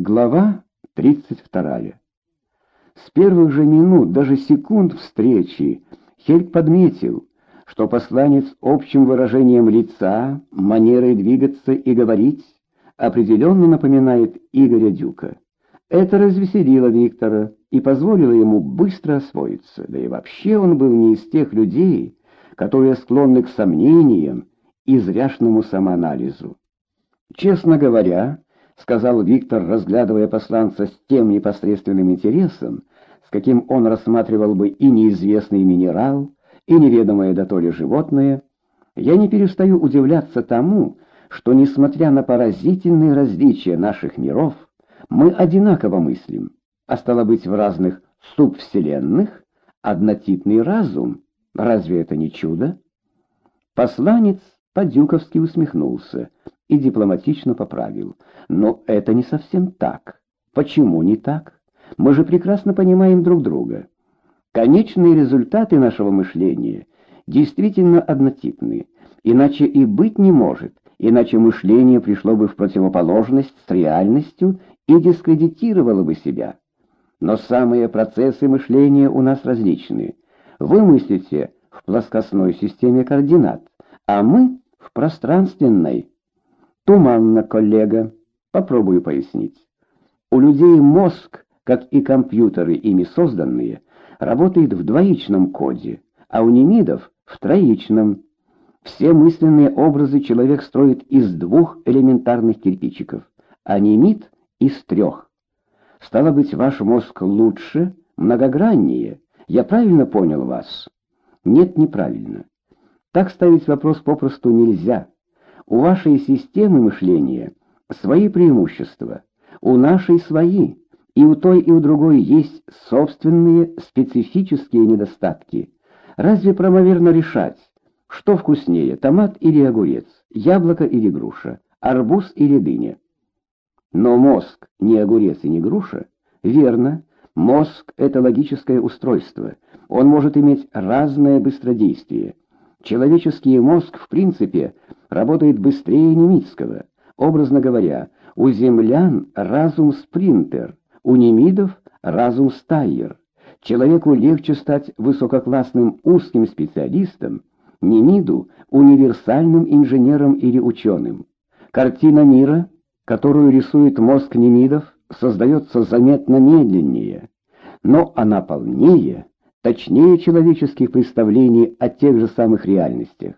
Глава 32. С первых же минут, даже секунд встречи, Хельг подметил, что посланец общим выражением лица, манерой двигаться и говорить определенно напоминает Игоря Дюка. Это развеселило Виктора и позволило ему быстро освоиться, да и вообще он был не из тех людей, которые склонны к сомнениям и зряшному самоанализу. Честно говоря, — сказал Виктор, разглядывая посланца с тем непосредственным интересом, с каким он рассматривал бы и неизвестный минерал, и неведомое дотоле животное, я не перестаю удивляться тому, что, несмотря на поразительные различия наших миров, мы одинаково мыслим, а стало быть, в разных субвселенных однотипный разум. Разве это не чудо? Посланец по-дюковски усмехнулся и дипломатично поправил. Но это не совсем так. Почему не так? Мы же прекрасно понимаем друг друга. Конечные результаты нашего мышления действительно однотипны, иначе и быть не может, иначе мышление пришло бы в противоположность с реальностью и дискредитировало бы себя. Но самые процессы мышления у нас различны. Вы мыслите в плоскостной системе координат, а мы в пространственной. Туманно, коллега. Попробую пояснить. У людей мозг, как и компьютеры, ими созданные, работает в двоичном коде, а у немидов — в троичном. Все мысленные образы человек строит из двух элементарных кирпичиков, а немид — из трех. Стало быть, ваш мозг лучше, многограннее. Я правильно понял вас? Нет, неправильно. Так ставить вопрос попросту нельзя. У вашей системы мышления свои преимущества, у нашей свои, и у той и у другой есть собственные специфические недостатки. Разве правомерно решать, что вкуснее, томат или огурец, яблоко или груша, арбуз или дыня? Но мозг не огурец и не груша, верно, мозг — это логическое устройство, он может иметь разное быстродействие. Человеческий мозг, в принципе, работает быстрее немецкого. Образно говоря, у землян разум спринтер, у немидов разум стайер. Человеку легче стать высококлассным узким специалистом, немиду — универсальным инженером или ученым. Картина мира, которую рисует мозг немидов, создается заметно медленнее, но она полнее, точнее человеческих представлений о тех же самых реальностях.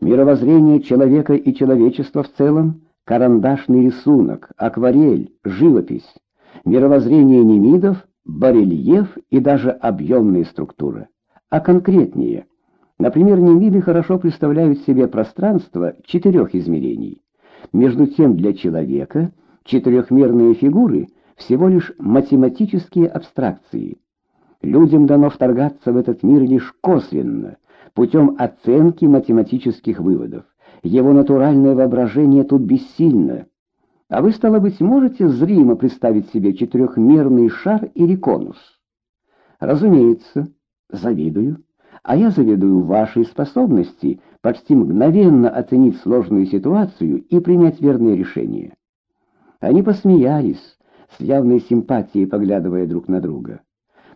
Мировоззрение человека и человечества в целом — карандашный рисунок, акварель, живопись. Мировоззрение немидов — барельеф и даже объемные структуры. А конкретнее, например, немиды хорошо представляют себе пространство четырех измерений. Между тем для человека четырехмерные фигуры — всего лишь математические абстракции — Людям дано вторгаться в этот мир лишь косвенно, путем оценки математических выводов. Его натуральное воображение тут бессильно. А вы, стало быть, можете зримо представить себе четырехмерный шар или конус? Разумеется, завидую. А я завидую вашей способности почти мгновенно оценить сложную ситуацию и принять верные решения. Они посмеялись, с явной симпатией поглядывая друг на друга.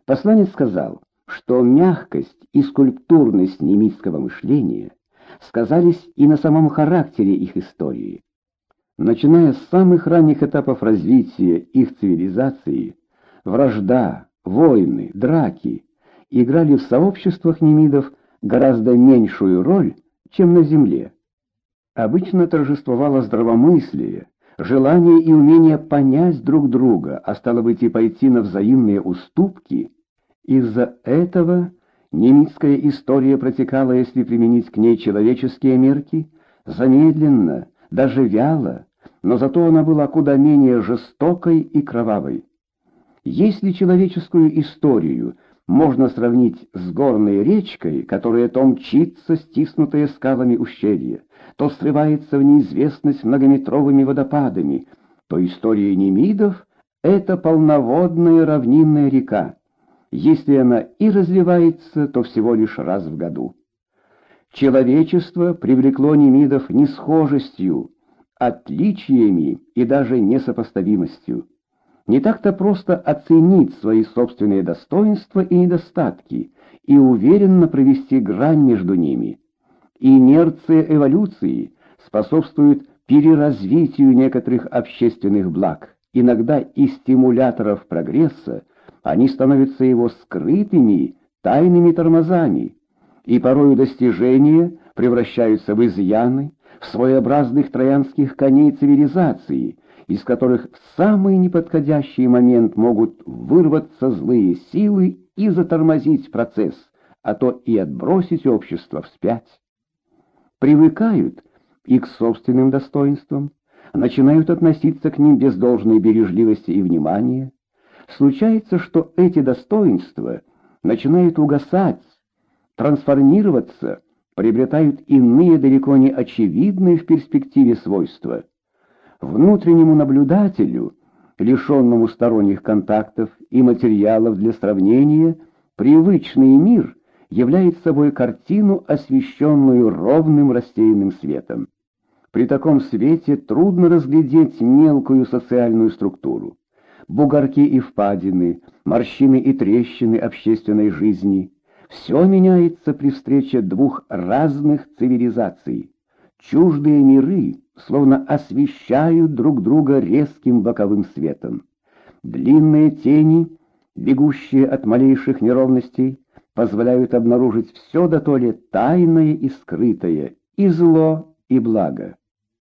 Посланец сказал, что мягкость и скульптурность немецкого мышления сказались и на самом характере их истории. Начиная с самых ранних этапов развития их цивилизации, вражда, войны, драки играли в сообществах немидов гораздо меньшую роль, чем на земле. Обычно торжествовало здравомыслие, желание и умение понять друг друга, а стало быть и пойти на взаимные уступки – из-за этого немецкая история протекала, если применить к ней человеческие мерки, замедленно, даже вяло, но зато она была куда менее жестокой и кровавой. Если человеческую историю можно сравнить с горной речкой, которая то мчится, стиснутая скалами ущелья, то срывается в неизвестность многометровыми водопадами, то история немидов — это полноводная равнинная река, если она и разливается, то всего лишь раз в году. Человечество привлекло немидов не схожестью, отличиями и даже несопоставимостью. Не так-то просто оценить свои собственные достоинства и недостатки и уверенно провести грань между ними. Инерция эволюции способствует переразвитию некоторых общественных благ. Иногда из стимуляторов прогресса они становятся его скрытыми, тайными тормозами, и порою достижения превращаются в изъяны, в своеобразных троянских коней цивилизации, из которых в самый неподходящий момент могут вырваться злые силы и затормозить процесс, а то и отбросить общество вспять. Привыкают и к собственным достоинствам, начинают относиться к ним без должной бережливости и внимания. Случается, что эти достоинства начинают угасать, трансформироваться, приобретают иные далеко не очевидные в перспективе свойства. Внутреннему наблюдателю, лишенному сторонних контактов и материалов для сравнения, привычный мир является собой картину, освещенную ровным рассеянным светом. При таком свете трудно разглядеть мелкую социальную структуру. Бугорки и впадины, морщины и трещины общественной жизни – все меняется при встрече двух разных цивилизаций. Чуждые миры словно освещают друг друга резким боковым светом. Длинные тени, бегущие от малейших неровностей, позволяют обнаружить все до то ли тайное и скрытое, и зло, и благо.